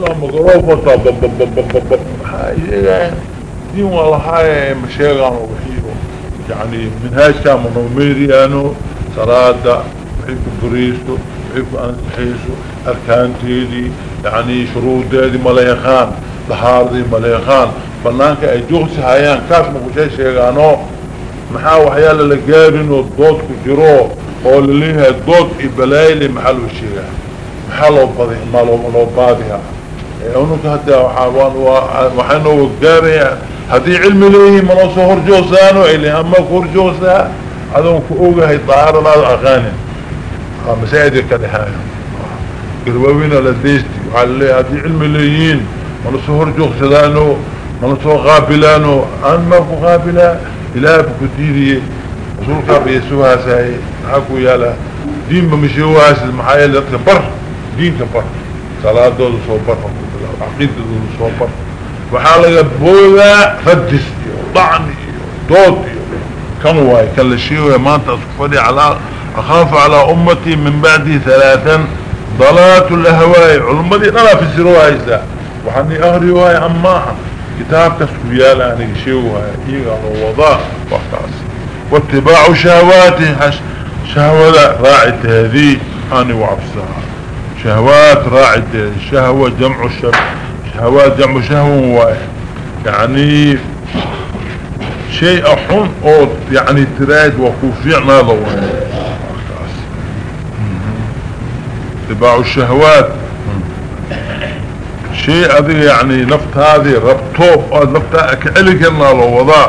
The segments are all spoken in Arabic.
بب هاي دين والله هاي مشيغان وحيو يعني من هاي كامل نوميري انو صلاة وحيكو بريسو وحيكو انسحيسو اركان تيدي يعني شروط دي ملايخان لهار دي ملايخان بنانك اي جوغسي هايان كاس مقوشي شيغانو maxaa waxyaala la gaarin oo dood ku jiro oo laleeyahay dood iyo balaayli maxaa loo sheegaa maxaa loo badi maa loo loo manoo soo horjoogsaano ili ama ku horjoogsaa adoon ku ogahay daaranaada aqaanin masaajidka ka dhexaayo garwaawina la deysti waxaa laleeyahay haddii cilmi leeyihiin mana soo horjoogsadaano mana soo qaabilaano aan maa ku qaabilaa إله بكتيري رسولك بيسوها ساي حكو يالا دين بمشيوها ساي المحايا اللي بر دين كبر صلاة دول صوبر عقيدة صوبر وحالة بولا فدس ضعني دوتي كانوا واي كان الشيء ما انت اصفري على اخاف على امتي من بعدي ثلاثا ضلات الاهواء. علمتي أنا في السروها يسا وحني اغري واي اماها كتاب كسويالا انك شيوها ايغا ووضاء وقاس واتباع شهواته شهوة راعت هذه اني وعبسها شهوات راعت شهوة جمع شهوات جمع شهوة يعني شيء حن أو يعني تراد وكوفيع ناضوا اتباع الشهوات. شيء هذه يعني نفط هذه ربطوب نفط كألك لو وضع.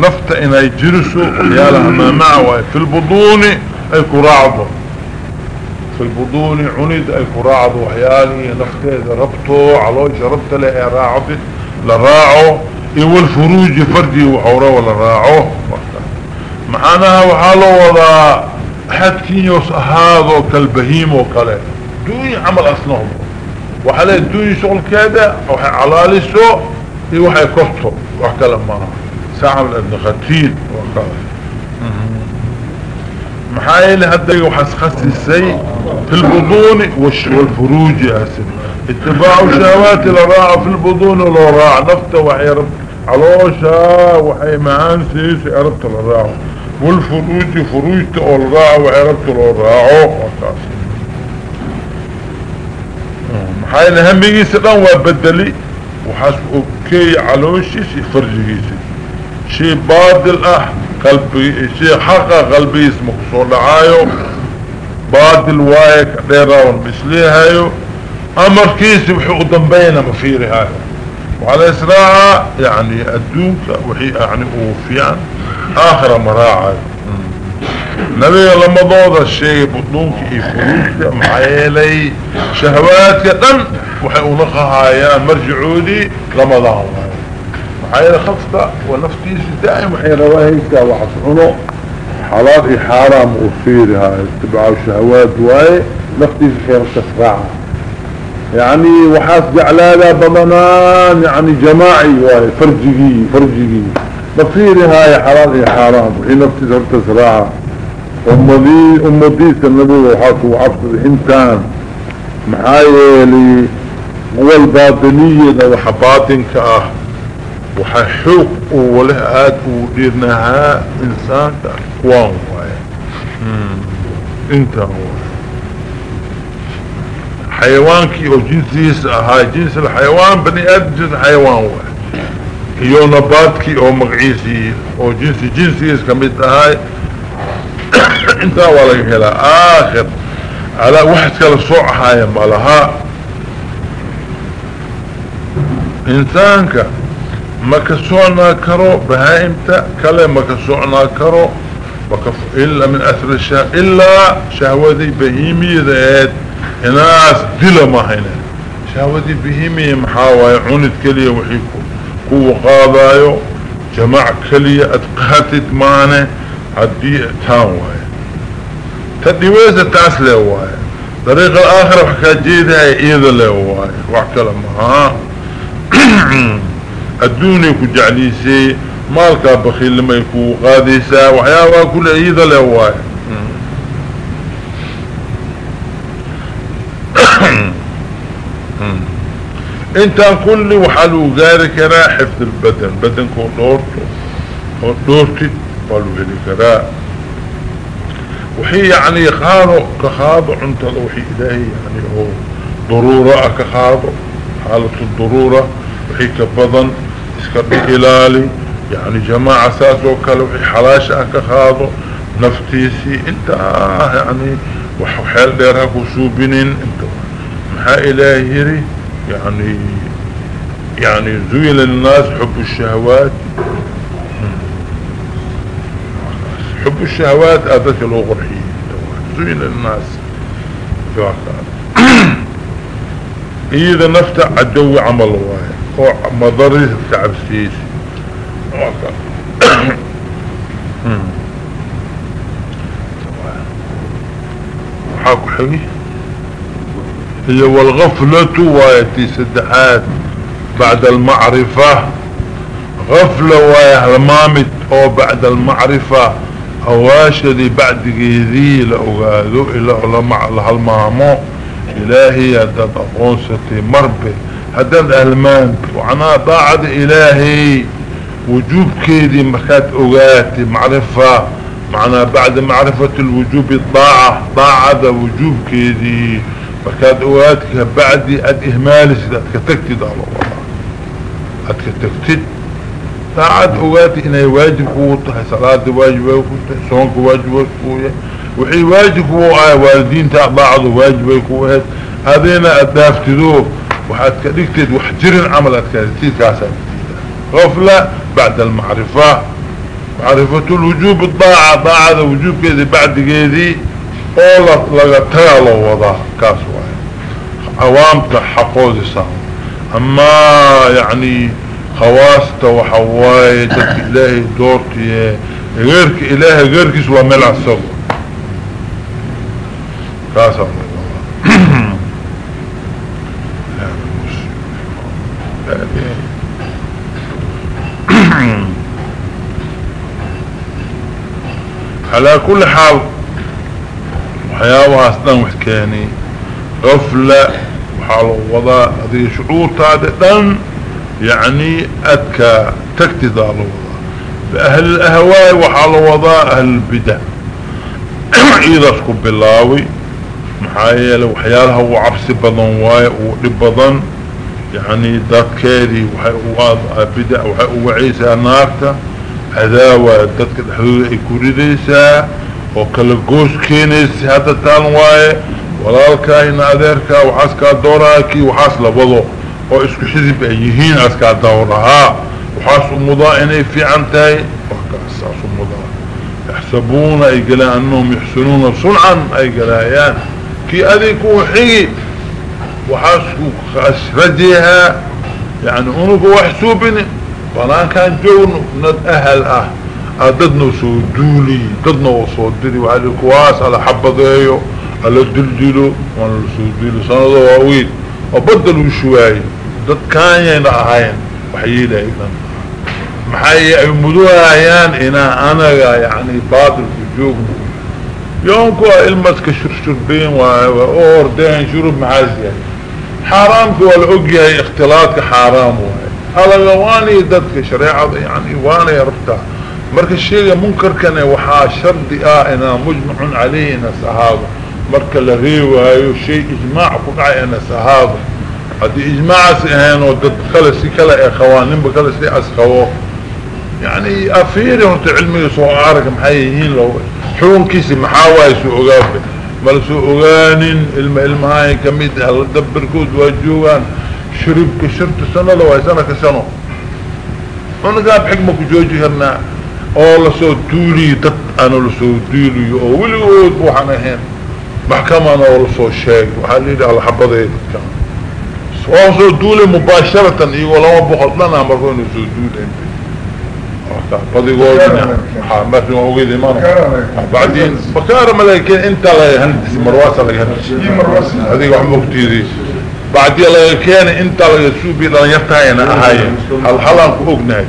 نفط إن يجرسوا يالها ما معه في البطون أي كراعضة. في البطون عند أي كراعضه وحيالي نفط هذا ربطه علوش ربط له راعضه لراعه إيو الفروج فردي وحوره ولا راعه. معناها وحاله وضع حد كينيوس هذا كالبهيم وكاله. دوني عمل أصنهم وحالي الدنيا شغل كذا وحي سوء هي وحي كفته وحكا لما ساعة ابن ختيل وحكا. محايل هدى خسي السي في البطون والفروج يا سيدي. اتباع شهوات لراعة في البطون ولراع نفته وحي علوشا وحي معان سيسي عربت لراعه والفروج فروجته ولراعه وحي ربت لراعه وحكا حين هميجي سلام وبدلي. وحسب أوكي علوشي فرجيسي شي بادل آه قلبي شي حقا قلبي اسمه صول عايو بادل وايك ديراون مثليهايو أمر كيسي وحي قدام بينا مفيري هاي وعلى اسراعة يعني الدوك وحي يعني أوفيان. آخر مراعي. نبي لما ضوض الشيء بطنوك يفروك معيلي. شهواتك دن وحي انقها يا مرجعودي رمضان. معيلي خفتا ونفتيس دائم وحي رواهيك وحسعنه حلال حرام وفير هاي اتباع الشهوات واي نفتيس خير تسرعها يعني وحاس جعلالا بمنان يعني جماعي واي فرجي فرجي. مفير هاي حلال حرام وحي نفتيس تسرعها أمدي أمدي سنبو وحاكو عبد الحنتان محايلي والباطنية وحباطن كأه. وححوق وله آد وديرناها إنسان كأكوان إنت هو. حيوانكي أو جنسيس هاي جنس الحيوان بني آد جنس حيوان واحد يو نباتكي أو مقعيسي أو جنسي جنسيس كميت هاي. إنت ولا هلا. آخر. على واحد كلا صوع هاي مالها. إنسانك. ما كسوعنا كرو بهايمتا كلا ما كسوعنا كرو وكف إلا من أثر الشهوة إلا شهوة بهيمية ذات ناس دل ما هنا شهوة بهيمية محاوى عونت كلية وحيكو. كو قاضايو جماع كلية أتقهتت معنا عدي تاوى تدويزة تاس لهواي طريق الآخر وحكا جيدها إيضا لهواي وحكا لما ها الدوني كو جعليسي مالكا بخيل لما يكو قاديسا وحياوا كل إيضا لهواي إنت كل وحلو ذلك را حفظ البدن بدن كون دورته قالوا هلي كراء وحي يعني خاضو كخاضو انت وحي إلهي يعني هو ضرورة كخاضو حالة الضرورة. وحي كبضن اسكبي إلالي يعني جماعة ساسو كالو وحي حلاشة كخاضو نفتيسي انت يعني وحال ديرها كسوبنين انت محا إلهي يعني يعني زويل الناس حب الشهوات. حب الشهوات أدت الأغرحي زين الناس. إذا نفتح عدو عمل الله مضري التعب السيسي حاكو حقي. هي والغفلة ويتي سدحات بعد المعرفة. غفلة ويهلمامت أو بعد المعرفة. هواشدي بعد جيذي لأغادو إلا علماء الهالمامو. إلهي هدد أقونستي مربي. هدد ألمان وعنا ضاعد إلهي. وجوب كيدي مكات أغاتي معرفة. معنا بعد معرفة الوجوب الضاعة ضاعة وجوب كيدي. مكات أغاتك بعد أد إهمالي سيداتك تكتد على الله. أدك تكتد ساعد اواتي إنه واجب كوطة صلاة واجب كوطة صونك واجب كوطة وحي واجب كوطة والدين بعض واجب كوطة هذين أدافتدوه. وحد كدكتد وحجر عمل اتكالتيد كاسا غفلة بعد المعرفة. معرفة الوجوب الضاعة ضاعة وجوب كذي بعد كذي. قولت لغتها الله وضع كاسوا عوامت حقوز سام. أما يعني خواصته وحواي دك إلهي دورتي غيرك إلهي غيرك سوى ملع السبب كاسا على كل حال وحياوها أصلا وحكاني غفلة وحال وضاء هذه شعور تادئا يعني تكتد على الوضاء بأهل الأهواء وحال وضاء أهل البدع. إذا اسكب باللاوي محايا وحيالها وعبس بضن واي ولبضن يعني داد كيري بدع وعيسى نارتا عذاوة تدك الحدود ايكوري ديسا وكل قوش كينيس هاتا تانواي ولا الكاهن اذيركا وحاسكا دوراكي وحاس لبضو وعسكو حزب ايهين اسكا دورها وحاس امضائني في عمتاي وحكا أساس امضائني يحسبون ايقلا أنهم يحسنون صنعا ايقلا ايان كي أذيكو حيي وحاسكو خاس رجيها يعني انكو احسوبني فلان كان جون ند أهل أه. ددنا سودولي ددنا وصودري وعلى الكواس على حبضيه على الدلدلو وأنا سودولي سنده واويد وبدل وشواي دد كان ينا أهين. وحييد أيضا محي امدوها ايان إنا أنا يعني بادر في جوغن يومكو المس كشرشر بين واوردين شروب معازية. حرامك والعقية اختلاطك حرامه هلا واني ددك شريعة يعني واني ربتها مرك الشيء منكر كان وحا شرد اعنا مجمع عليه ناس هذا مرك الغيو هايو شيء إجماع قطع ناس هذا هذه إجماع سيهان ودد خلسي كلا اخوانين بخلسي أسخوه. يعني افيري وانت علمي سوء عارك محيهين لو حون كيسي محاوه يسوء اغافي ملسوء اغانين الم الماهي كميد هل دبركود واجوهان شرب كشرت سنة لو هاي سنة كسنة وأنا قاب حكمك جوجي هرنا oo lasoo duuliyo dad aana lasoo duuliyo oo weligood waxaan ahayn maxkamana oo lasoo sheegay waxaa layidhi alxabadeed dadkan waa soo duulay mubaasharatan iyagoo lama boqol dhana markoo ina soo duulayn badigoodna marka ogeyd iman بعدين بكار ملاكين انت لا هندس مرواسه لا هندس هذه واحد مكتيري بعد يلا كان انت لا سوبي لا يفتاينا هاي الحلال كوغناي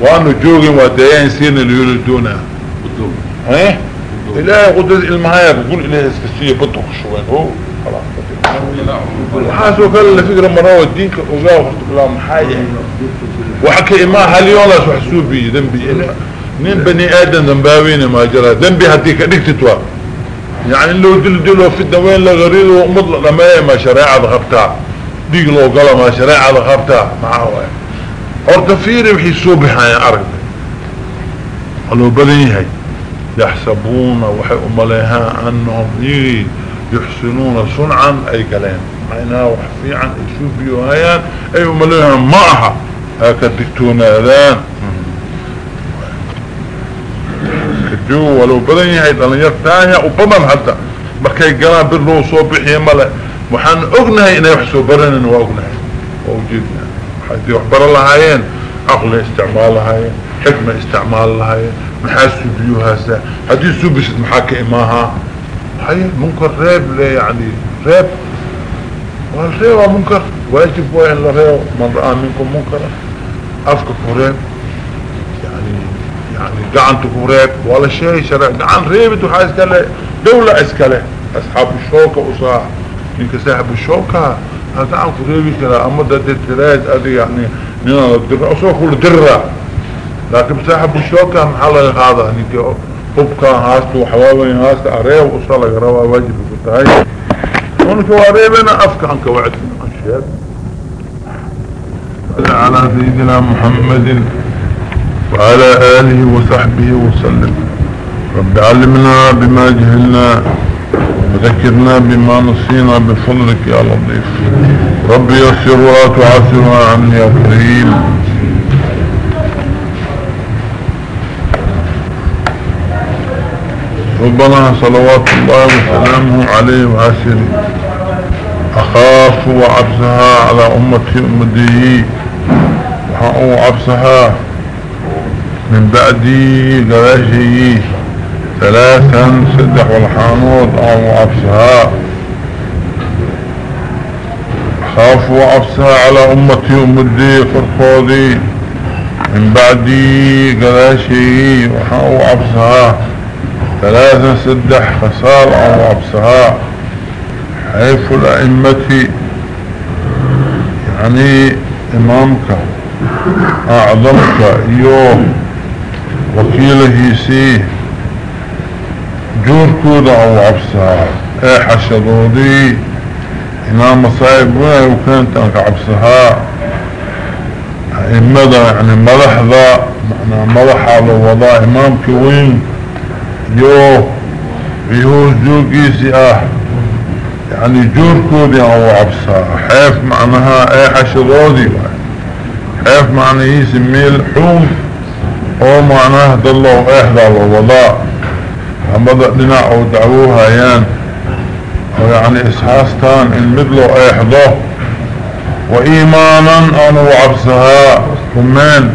وأنو جوغين وديان سين اللي يولدونا. ها لا قدر المهاية بقول إليه اسكسية بطخ شوين. هو خلاص. وحاسو كلا فكرة مرة ودينك وقاو خطب محايا وحكي ما هليون لاسو حسوبي ذنبي. نين بني آدم ذنباوين ما جرى. ذنبي هديك أديك تتوا يعني اللي دل دلو في الدوين لغريض ومطلق لما ما شريعة ضغبتها. ديق لو قال ما شريعة ضغبتها. معاه ارتفيري وحي سوبها يا أرض قالوا بليهي يحسبون وحي أمليها أنهم يحسنون صنعا أي كلام. معناها وحفي عن يشوفيو هيان أي أمليها معها. هكا دكتون جو ولو بدن يحي دلن يرتاها وبمن حتى. مكي قلان برنو صوبح يملا محان اغنها أنا يحسو برنن واغنها ووجدنا حيث يحبر الله هايين. عقل استعمال هايين. حكمة استعمال هايين. محاسو بيوها سا حدي سوبش محاك إماها. هاي منكر ريب لي يعني ريب والريب منكر. واجب واهل الريب من رأى منكم منكر افكك ريب. يعني قعنت كوريب ولا شيء شرع قعن ريبت وحاس كله دولة اسكله أصحاب الشوكة وصاح. انك صاحب الشوكة؟ هذا عن كوريبي كلا أما ده التلاج ادي يعني نينا الدرة أصلا كل درة. لكن صاحب الشوكة محل هذا انك حبكا هاستو وحواوين هاست أريب وصلا قروا واجب كنت ونك واريبنا افكا عنك وعد عن على سيدنا محمد وعلى آله وصحبه وسلم. رب علمنا بما جهلنا وذكرنا بما نصينا بفضلك يا لطيف. رب يسر ولا تعسرنا عني يا كريم. ربنا صلوات الله وسلامه عليه وعسره أخاف وعبسها على أمتي. أمدي وحقوا عبسها من بعدي قراشي ثلاثا صدح والحانوت أو عفسها خاف وعفسها على امتي امدي فرقودي من بعدي قراشي وحاو عفسها ثلاثا صدح خسال أو عفسها حيث الأئمة يعني إمامك أعظمك يوم وكيله سيه جور كودا أو عبسها اي حشدودي مصايب وين وكانت انك عبسها. امدا يعني ملح ذا معنى ملح على وضع امامك وين يو يهوز جوكيسي آه. يعني جور كودي أو عبسها حيف معناها اي حشدودي حيف معنى يسمي الحوم أو معنى اهد الله و اهد الله و لا همضا دنا أو دعوها ايان و يعني إسحاستان إن مدلو اهده و ايمانا أنا و عبسها كمان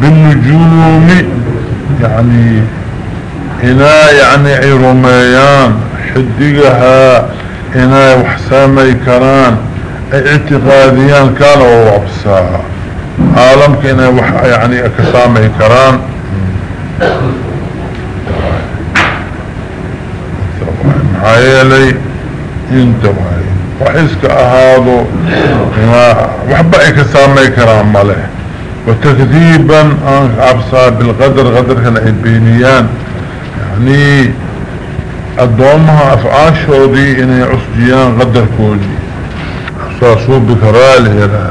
بالنجوم يعني إنا يعني عرميان حدقها إنا وحسامي كران. اعتقاديان كانوا و عبسها انه وح يعني اكسامي كران محايلي انت وهي وحسك أهادو وحبا اكسامي كران ماله. وتكذيبا ان عبصا بالغدر غدر كان البينيان يعني الضوامها افعاشو دي انه عصجيان غدر كودي. احساسو بكراله لها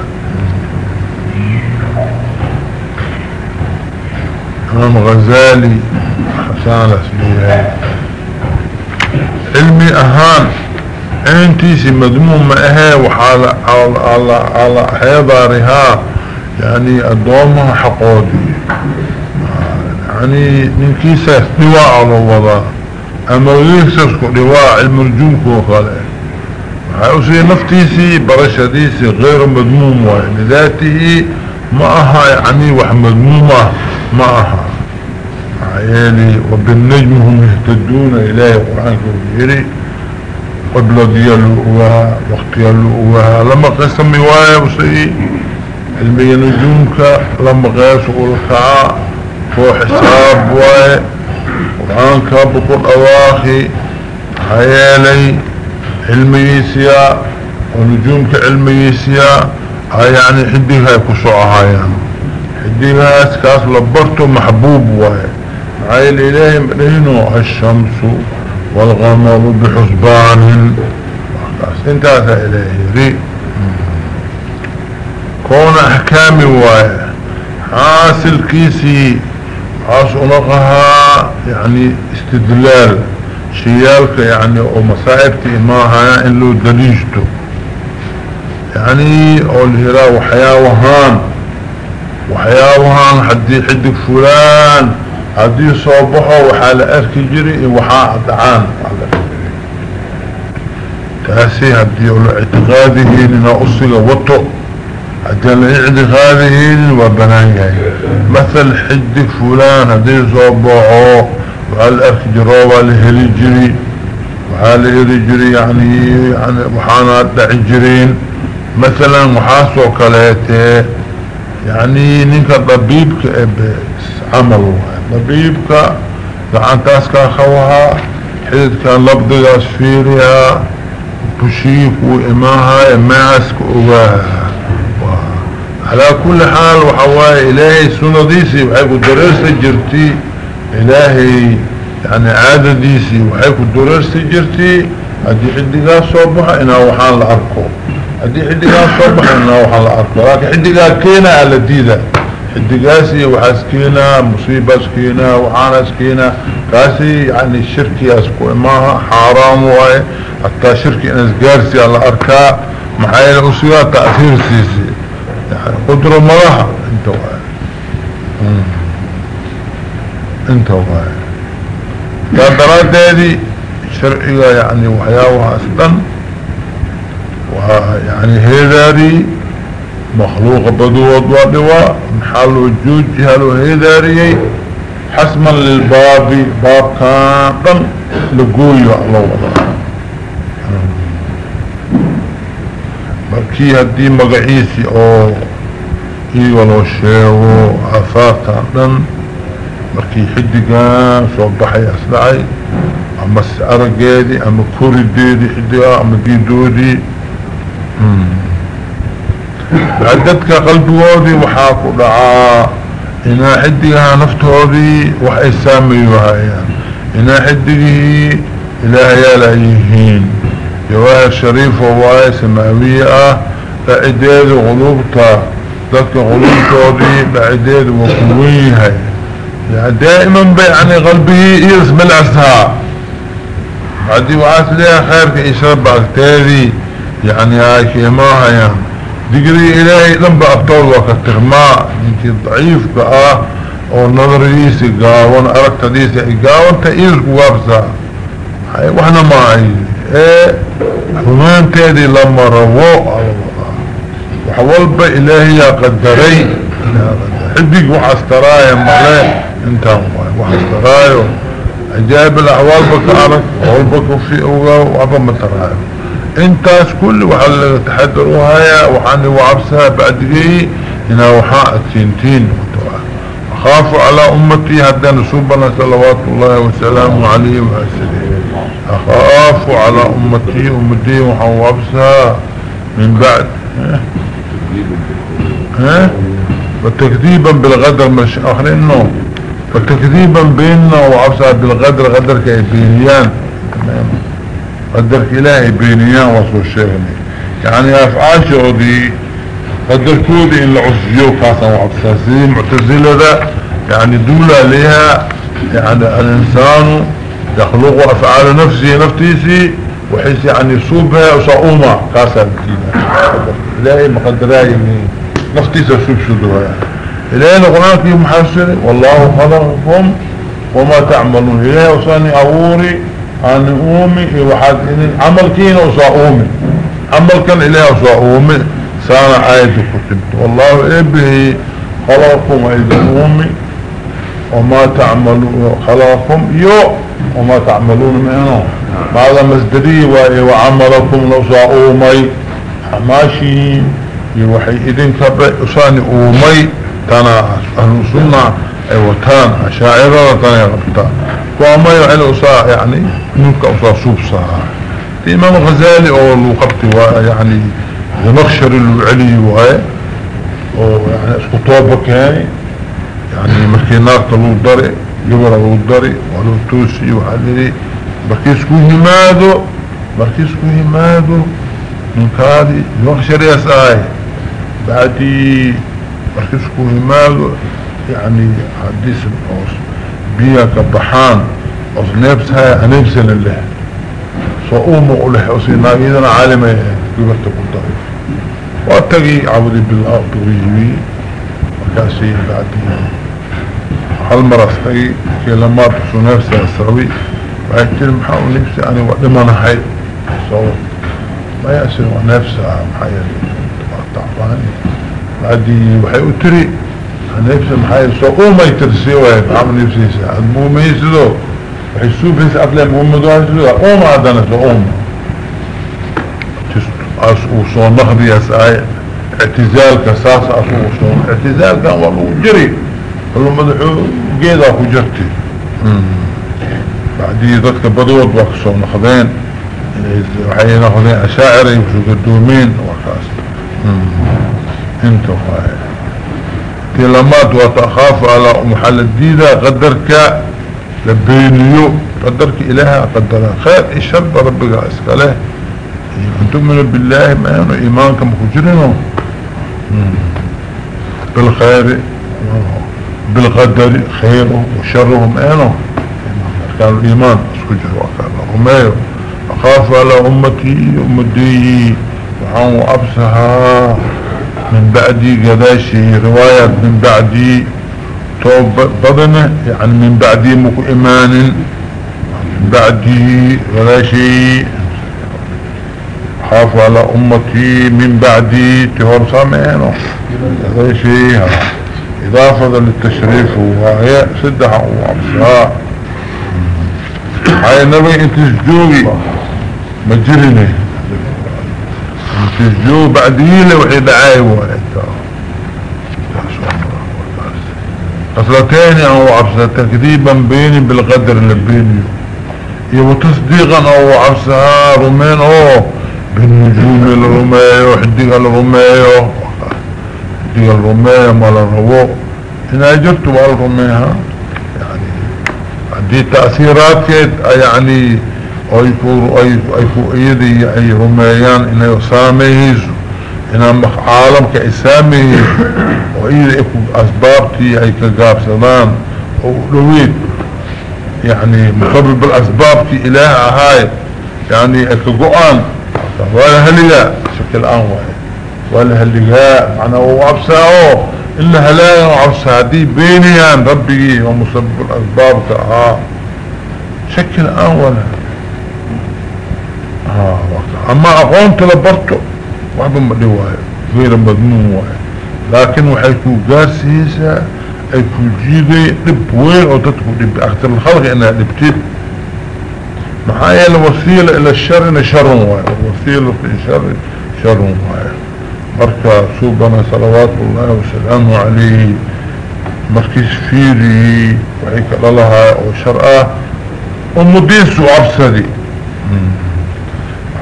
امام غزالي حسان اسميه علمي أهان انتيسي مضموم أهي وحال على على على حيضارها؟ يعني الدوامها حقودي. يعني ننكيسة دواء على الوضع. أما يكسسكو دواء علم الجوم كوخاله هاوسي نفتيسي برشديسي غير مضموم يعني ذاته معها يعني وح مضمومة معها. عيالي وبالنجم هم يهتدون إلهي القرآن كبيري. قبل ديالوها وقت يالوها لما قسم موايا وسيء علمي نجومك. لما قاسوا الكعاء هو حساب واي قرآن كابقوا الأواخي عيالي علميسيا ونجومك علميسيا هاي يعني حديها يكسوعها يعني. حديها اسكاس لبرته محبوب واي هاي الإله منهنو الشمس والغمر بحسبان. انتهت إليه ري. كون أحكامي واي حاصل كيسي حاصل يعني استدلال. شيالك يعني ومصائبتي ماها إن له دليجته يعني أقول هلا وهان حدي حدك فلان. حدي صوبحه وحال أركي جري وحاء دعان تاسي هدي لنا أصيغ وطو. هدي الاعتقاده وبنان مثل حدك فلان هدي صوبحه وحال أركي جروبا لهلي جري. وحال هلي جري يعني, يعني وحانا دعي جرين. مثلا محاسو كاليته يعني نينك طبيبك عمل طبيبك لعن تاسكا خوها حدد كان لبضي اسفيريا بشيك وإماها إماسك أغاها على كل حال وحواي إلهي سنة ديسي وحيكو درست جرتي إلهي يعني عادة ديسي وحيكو درست جرتي هدي حدقا صوبها إنا وحان لأركو هدي حدقان صبحنا وحال أرض لكن حدقان كينا الديدة. حدقاسي وحاسكينا مصيبة سكينا وحانا سكينا كاسي يعني الشركي أسكو. إماها حرام واي. حتى شركي أنسقارسي على أركاء. محايا أسيوات تأثير سيسي. يعني قدر مراها انت واي. انت واي. كان هذه شرعية يعني وحياوها أسلم يعني هيداري مخلوق بدوات وادواء محل وجود جهل هيداري حسما للباب باب كان لقوي الله وضع. مركي هدي مقعيسي أو أيوه لو شيغو عفاتا دن مركي حدقان صوبحي أسلعي. أما السعرقيدي أما كوري ديدي حدقان أما ديدودي عددك قلبوودي وحاكو دعاء إنا حدقها نفتوودي وحي ساميوها يعني إنا حدقه إلهي لأيهين. جواهر شريف وواي سماوية لعداد غلوبتا. ذاتك غلوبتوودي لعداد وقويها. دائما بيعني قلبه يسم العسها بعدي وعاس ليها خيرك إشرب بعد يعني هاي كيماها يعني دقري إلهي لم بأبطول وكتغماء انت ضعيف بقى. أو نظر يسي قاوان أركت ديسي قاوان تأيرك وابسا هاي وإحنا ما عايز إيه؟ حمان تادي لما روو وحوال با إلهي قدري حدك وحسترايا مالي أنت وحسترايا عجائب الأحوال بك أرك وحوال بك في أوغا وعبا مترايا انتاس كل وحال تحدروها وحاني وعبسها بعدقي هنا وحاء التنتين أخاف على أمتي هدى نسوبنا صلوات الله وسلامه عليه وسلم أخاف على أمتي أمتي وحوابسها من بعد. ها؟ وتكذيبا بالغدر مش آخرينه. فتكذيبا بيننا وعبسها بالغدر غدر كيبينيان تمام قدرك إلهي بينيان وصول الشيخني يعني أفعال شعودي قدر كودي إن العصيو كاسا وعبساسين معتزلة ذا يعني دولة لها يعني الإنسان يخلق أفعال نفسه نفتيسي وحيث يعني صوبها وصعومة كاسا الدين إلهي مقدرها يعني نفتيسة سوب شدوها. يعني إلهي نقرأك محسن والله خلقكم وما تعملون. إلهي وصاني أوري أنا أومي وحد إن عمل كين وصاومي عمل كان إليه وصاومي سانا عايد كتبت. والله إبه خلقكم أيضا أومي وما تعملون خلقكم يو. وما تعملون منه هذا مصدري وعملكم لصاومي حماشي يوحي إذن كبه أساني أومي تنا أهل السنة ايوتان شاعرة تاني غبتا وما يعلي أصاع يعني منك أصاع صوبصا الإمام الغزالي أو الوقت يعني نخشر العلي وهي يعني اسكو طوبك يعني مركي ناقة لو الضري قبر لو الضري ولو توسي وحالي مركي اسكو همادو مركي اسكو همادو من كادي نخشر يساي بعدي مركي اسكو همادو يعني حديث الأوس. بيا كبحان أوس نفسها هنفسنا له صؤوم له أوسينا إذن عالمة قبرت قلت وأتقي عبدي بالله بغيبي وكأسي بعدي. هل مرة سقي كي لما تسو نفسي أسروي وأكتر محاول نفسي أنا وقدما نحي. صوت ما يأسر ونفسها محايا تعباني. بعدي وحي أتري. نفسي محايا صوت ما يترسي وهي عمل نفسي ساعد مو ما يسدو وحي سوب هس أبلا محمد وحي سدو أوم عدنا أوم وصون نخذي اساي اعتزال كساس اصوصون اعتزال كان والله جري. والله مدحو قيدا كجرتي بعدي ذاتك بدود وقصون نخذين وحي نخذين أشاعري وشو قدومين. وكاس انتو خاي تلمات وتخاف على محل الديدة قدرك لبينيو قدرك إلها قدرها خير الشرب ربك أسكاله. أن تؤمنوا بالله ما ينو إيمانكم كجرنوا بالخير بالقدر خيره وشره ما ينو. كان الإيمان اسكجر وكان. رميه أخاف على أمتي أمتي وحان أبسها من بعدي قداشي رواية من بعدي توب بضنه يعني من بعدي مكو من بعدي قداشي خاف على أمتي من بعدي تهور سامعينه. هذا. شيء إضافة للتشريف وهي سدح وعبساء هاي نبي انت سجوبي مجرني. سجوب بعدين وحي دعاي وانت قصلتين أو عبسة تكذيبا بيني بالقدر اللي بيني. يو تصديقا أو عبسها رمين اوه بالنجوم الرمايو حديق الرمايو حديق الرمايو مال هنا جرت والرميها يعني. دي تأثيرات يعني ايكو ايكو ايكو إيدي اي رميان إنه يساميهز أنا عالم كإسامي وإيدي ايكو اسبابتي أي كقاب سلام ولويد يعني مقابل بالاسبابتي الها هاي يعني ايكو قوان. ولا هلقاء شكل انواع ولا هلقاء معنى هو عبساءه إلا هلايا وعبساء دي بينيان ربي ومسبب الأسباب ها شكل انواع ها أما أقوم تلبرته وحبا مدواي غير واي. لكن وحيكو قاسيسا ايكو جيدي دب وين أو تدكو دب أكتر الخلق إنها دبتيب محايا الوسيلة إلى الشر شر واي الوسيلة في الشر شر واي. مركا سوبنا صلوات الله وسلامه عليه. مركز فيري وحيك لها وشرعه. ومدين سو عبسدي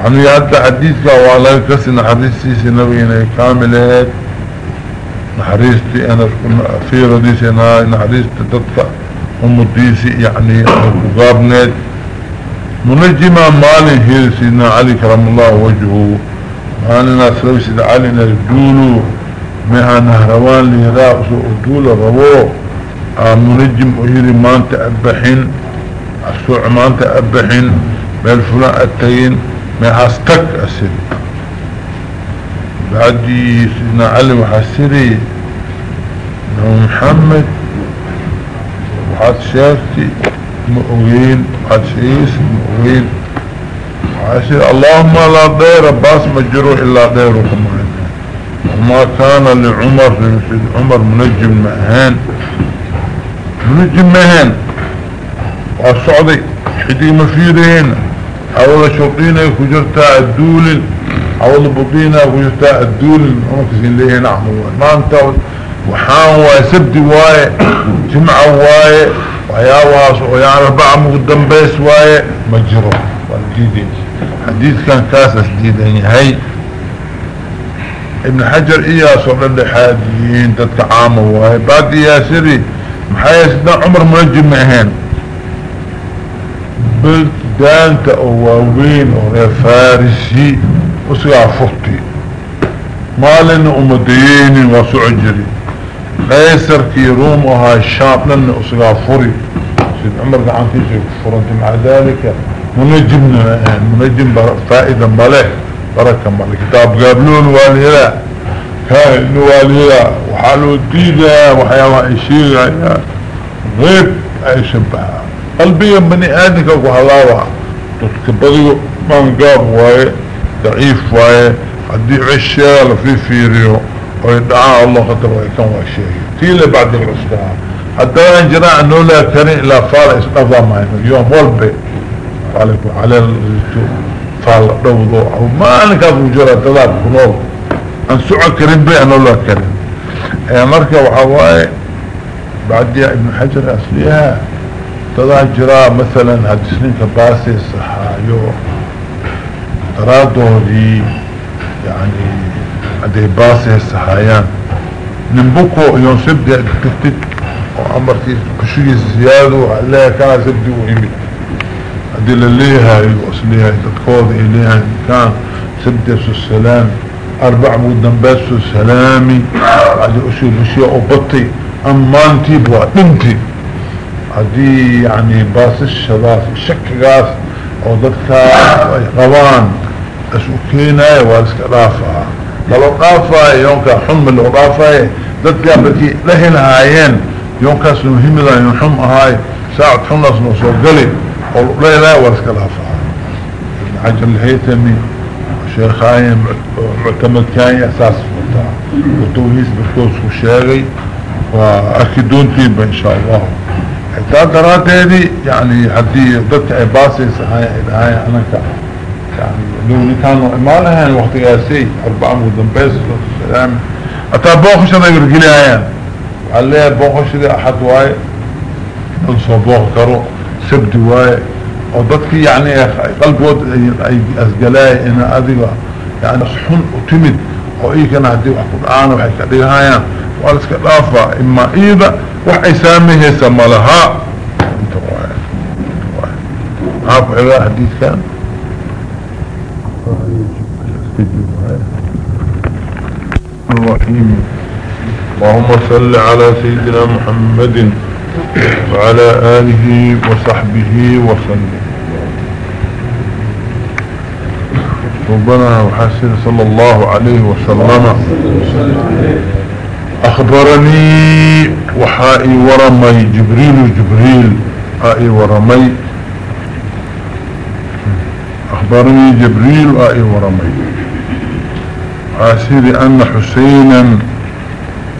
عنو يعدى حديثك وعلى كسن حديثي نبينا كاملات نحريستي أنا في رديسي أنا نحريستي تدفع ومديسي يعني مقابنات منجمة مالي هي سيدنا علي كرم الله وجهه. مالنا سلوي سيدنا علي نردولو مها نهروان لهراء سؤدول الربو آه، منجم اهيري ما أنت أبحين. السوع ما أنت أبحين. بالفلاء التين ما هستك أسري. بعدي سيدنا علي وحسري محمد وحد شافتي مؤوين عسيس مؤوين عسيس اللهم لا ضير باس مجرو إلا ضيره كمان وما كان لعمر سيد عمر منجم مهان. منجم مهان. والصعدي حدي مفيرين أول شرطينا كجرتا الدول أول بطينا كجرتا الدول. عمر ليه نعم ما انت وحان واي سبدي واي جمع واي وحياواس ويعني ربع مقدم بيس واي مجرو والديدي. حديث كان كاسس ديدين هاي. ابن حجر صلى الله حاديين تتعاموا وهي بعد ياسري محايا عمر منجم معهن بلدانتا اووين أو فارسي وسيا فرطي مالن امديين وسعجري قيسر كي روم وهاي الشاب لن اسيا فري سيد عمر قعان تيجي فرنت مع ذلك منجمنا منجم فائدة ملح بركة ملح كتاب قابلون والهلا. كان والهلا. وحالو الديدة وحياوها اشيغة غيب اي شبهها قلبيا بني ادنك وحلاوها تتكبضيو من قاب واي ضعيف واي هدي عشياء في فيريو ويدعى الله خطر ويكون وشيء تيلي بعد الرسلاء حتى انجراء انه لا كان الا فارس نظام اليوم والبي على الرسول فال دوضو أو ما انك ابو جرى تلاب كنول ان سعى كريم بي انه لا كريم اي مركة وحواي بعد يا ابن حجر اصليها جراء مثلا هاد سنين كباسي الصحايو ترادو دي يعني هذه باسي الصحايان ننبوكو يوم سبدي تكتك وعمرتي كشوية زيادة وعليها كان سبدي وإيمي هذه الليها وأصليها تتكوض إليها كان سبدي السلام أربع مدن بس سلامي. هذه أشياء بشيء أبطي أمانتي بوأنتي هذه يعني باس الشباب الشك غاس أو ضدك غوان أسوكينا وارسك رافع. لو قافا يونكا حم لو قافا ضدك بكي لهن هايين يونكا سنهم ذا ينحم هاي ساعة حمص نصو قلي لا لا وارسك رافع. عجل الهيتمي هايين معتمد كان أساس مطاع وتوهيس بكوس وشاغي وأكيدون تيبا إن شاء الله حتى درات هذه يعني حدي ضدك عباسي هاي هاي أنا يعني لو كانوا إمالها وقت ياسي أربعة مدن بيس السلام أتا بوخش أنا يرقلي هايان وعليها بوخش دي أحد واي انصو بوخ كرو سبد واي وضدك يعني قلب ود أسقلاي إنا أذيبا يعني صحن وتمد. وإيكا نهدي وحقود آنا وحيكا دي هايان والسك دافا إما إيضا وحي ساميه سمالها عارف إذا حديث كان؟ الرحيم. اللهم صل على سيدنا محمد وعلى آله وصحبه وسلم. ربنا وحسن صلى الله عليه وسلم. أخبرني وحائي ورمي جبريل جبريل حائي ورمي. أخبرني جبريل آئي ورمي. عاسيري أن حسينا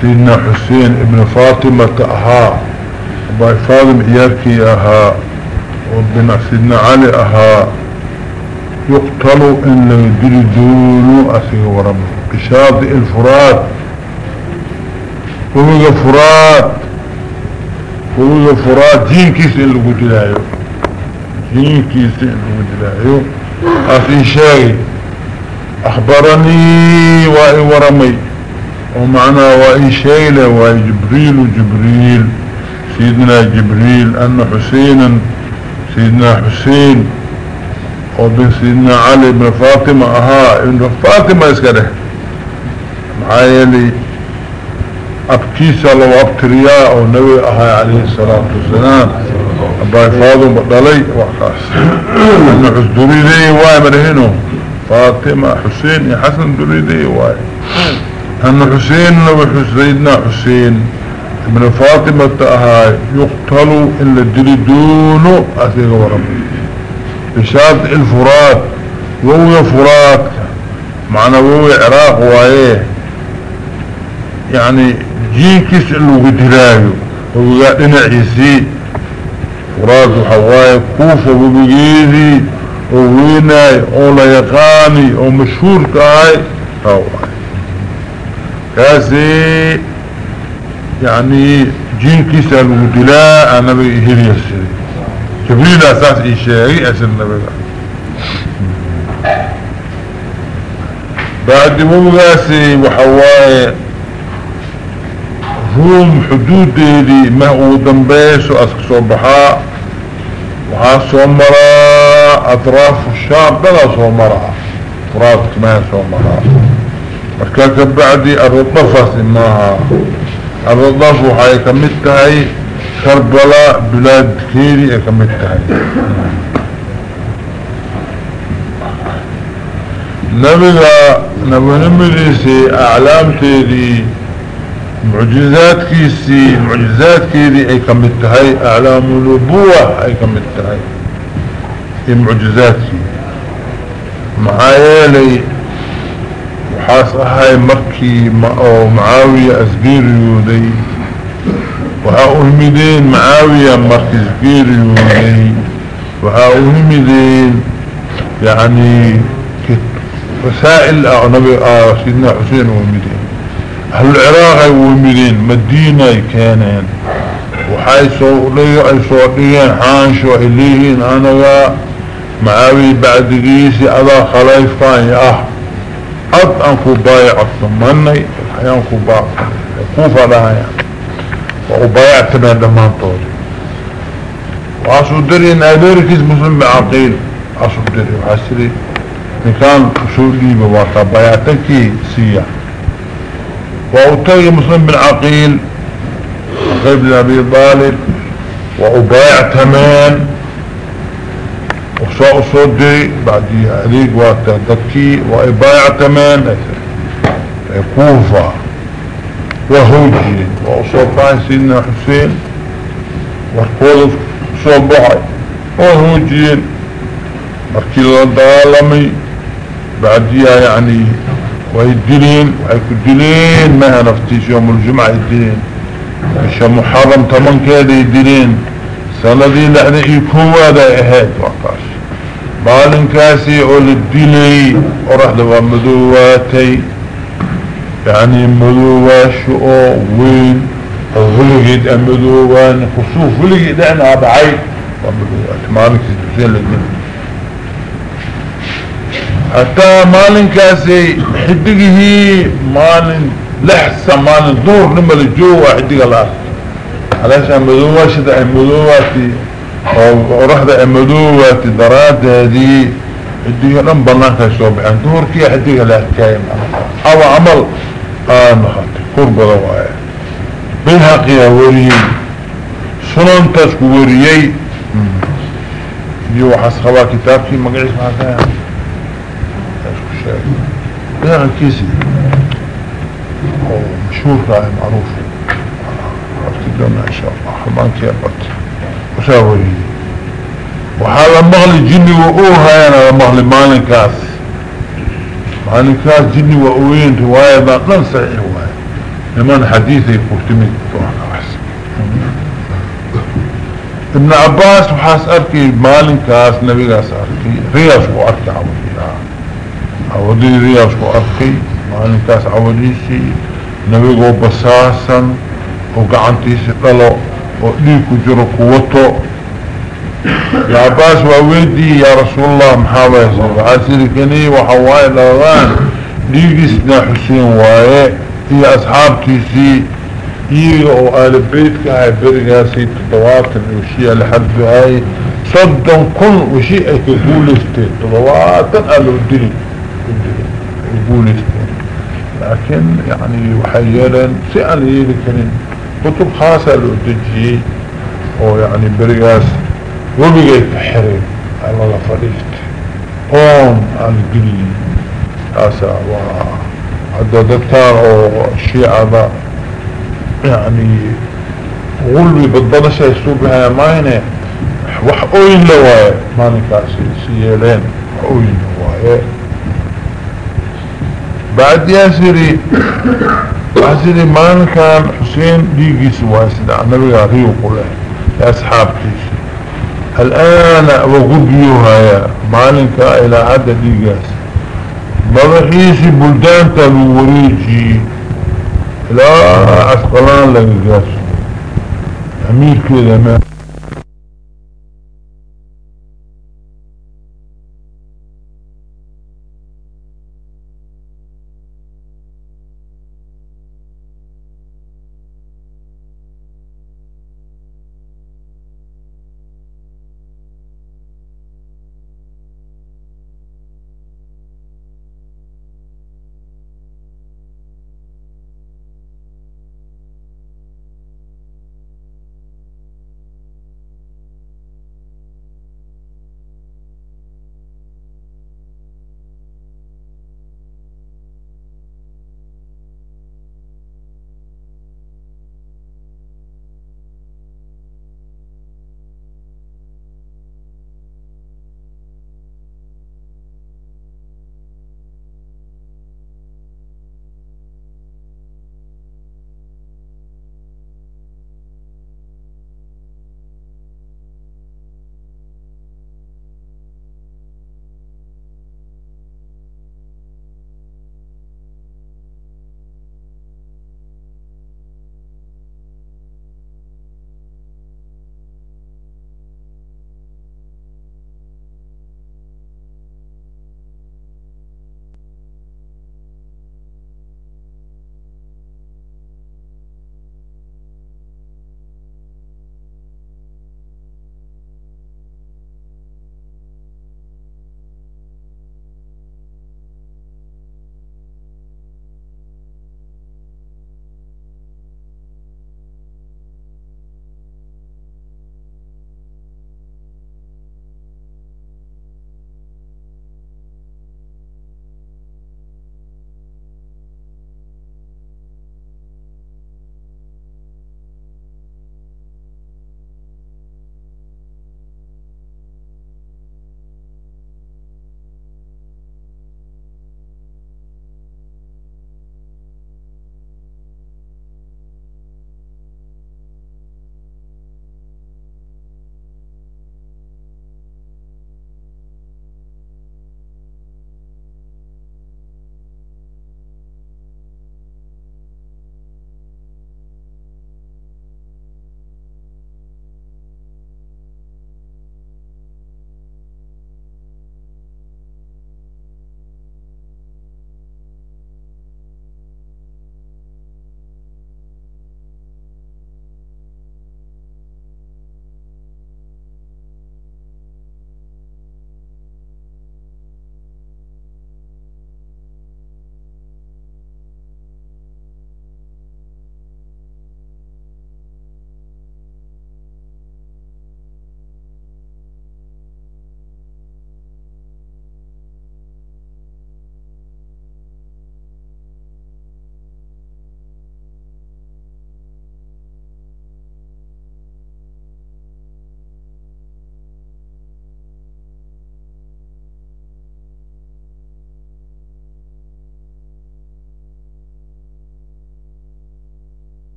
سيدنا حسين ابن فاطمة أها. وباي فاطم إياكي أها. وابن سيدنا علي أها. يقتل إن يدري دونه أسيه ورمي. بشاطئ الفرات. ومغا فرات. ومغا فرات. جين كيس اللي قلت لها جين كيس اللي قلت لها أخي شاي. أخبرني وإي ورمي. ومعنى وإي شيلة وإي جبريل وجبريل. سيدنا جبريل أن حسينا. سيدنا حسين. وبن سيدنا علي بن فاطمة. أها ابن فاطمة يسكره معايا أبكيسة لو أبترياء أو نوي أها عليه الصلاة والسلام. أباي فاضم بدلي وقاس أن حسدري ذي واي مرهنو. فاطمة حسين حسن دري ذي واي. أن حسين وحسيدنا حسين. ابن فاطمة أهاي يقتلوا إلا دري دونه أثيق ورم. بشارة الفرات. وهو فرات. معنى وهو عراق وايه. يعني جينكيس اللو قدرانيو وقال أنا عيسي فراس وحواي كوفة وبيجيدي وويناي أو ليقاني أو مشهور كاي. هاو كاسي. يعني جينكيس اللو قدراء أنا بيهيري السيري جبريل أساس ايشاري اسل نبي. بعد مو قاسي وحواي روم حدود دي ما هو دنبيش واسك صبحاء وها صومرا اطراف الشام بلا صومرا. اطراف كمان صومرا. مركاك بعدي الرطفة سماها الرطف وحاي كمتهي. كربلاء بلاد كيري كمتهي. نبغى نبغى نمريسي معجزات كيسي معجزات كيدي أي كمتهاي أعلام النبوة أي كمتهاي اي معجزات كي. معايالي وحاس اهاي مركي أو معاوية اسقيريو وها اهمدين معاوية مركي اسقيريو دي وها اهمدين يعني رسائل آه نبي آه سيدنا حسين اهمدين العراق ومدين؟ مدينة كانين وحي صوري اي صوريين حانشو إليهين. أنا معاوي بعد قيسي أذا خلايفان يا أه أد أنكو بايع الثماني أنكو بايع. كوفة لها يعني. وأبايع تبين دمان طولي وعصو درين أدركز مسلم بعقيل. عصو درين وحسري كان سوري بواقع بايعتكي سياح. وأوتي مسلم بن عقيل غيب بن أبي طالب وأبايع تمان وصاء صدي بعد عليك وتدكي وإبايع تمان كوفة وهوجي وأصوبعي سيدنا حسين واركوض صوبعي وهوجين مركي الله دالمي بعديها يعني ويدلين ويكدلين ما نفتيش يوم الجمعة يدلين مش محرم تمن كده يدلين سندي لحظة يكون هذا إهاد وقاش. بالن كاسي أول الدلي ورح دوا مدواتي. يعني مدواشو وين؟ وغلقيد امدوان خصوص غلقيد أنا بعيد ومدوات. مالك سيدوسين للدين حتى مالن كاسي حدقه مالن لحسة مالن دور نما الجوة حدق الله. علشان مدوة شدع مدواتي ورحدة مدواتي دراد هذه حدق نم بلانك شوبحان دور كي حدق الله كاين أو عمل آن خطي قرب رواية. بيهاقيا وريي سنن تسكو وريي؟ يو حسخوا كتابكي مقعيس معك بيع الكيسي مشهور راهي معروف. افتدنا أن شاء الله. حبان كيابت وشاوري. وحالا مغلي جني وقوها أنا مغلي مالكاس مالكاس جني وقوين رواية باقلن صحيح رواية لمن حديثي قلتمت ابن عباس وحاس أركي مالكاس نبي قاس أركي. رياش واركي عمري عودي رياش واركي مالكاس عوديسي نبيغو بساسا وقعنتيسي قلو وديكو جرو قوتو. يا عباس وويدي يا رسول الله محاوية صلى عسيري كني وحواي لغان ديقسنا حسين وايه هي اصحابتيسي iyaga oo aalabeydka ahay berigaasay toddobaatan washii alxad bahay soddon kun washii ay ka guulaysteen toddobaatan aa يقول اسمه لكن يعني وحيالا سأل إيه لكن كتب خاصة لأتجي أو يعني برياس وبقيت بحرم على الفريق قوم القلي خاصة وعدد الدكتار أو الشيعة با. يعني غلوي بالضبشة يسوبها يا ماينة. وحقوين لواية. ماني كاسي سيالين. وحقوين لواية. بعد ياسري ياسري مانكا حسين ديقي سواسد النبي غاريو قوله يا أصحاب كيش الآن وقبيوها يا مانكا إلى عدد ديقاس مضحيسي بلدان تلوريجي لا عسقلان لقاس أمير كده ما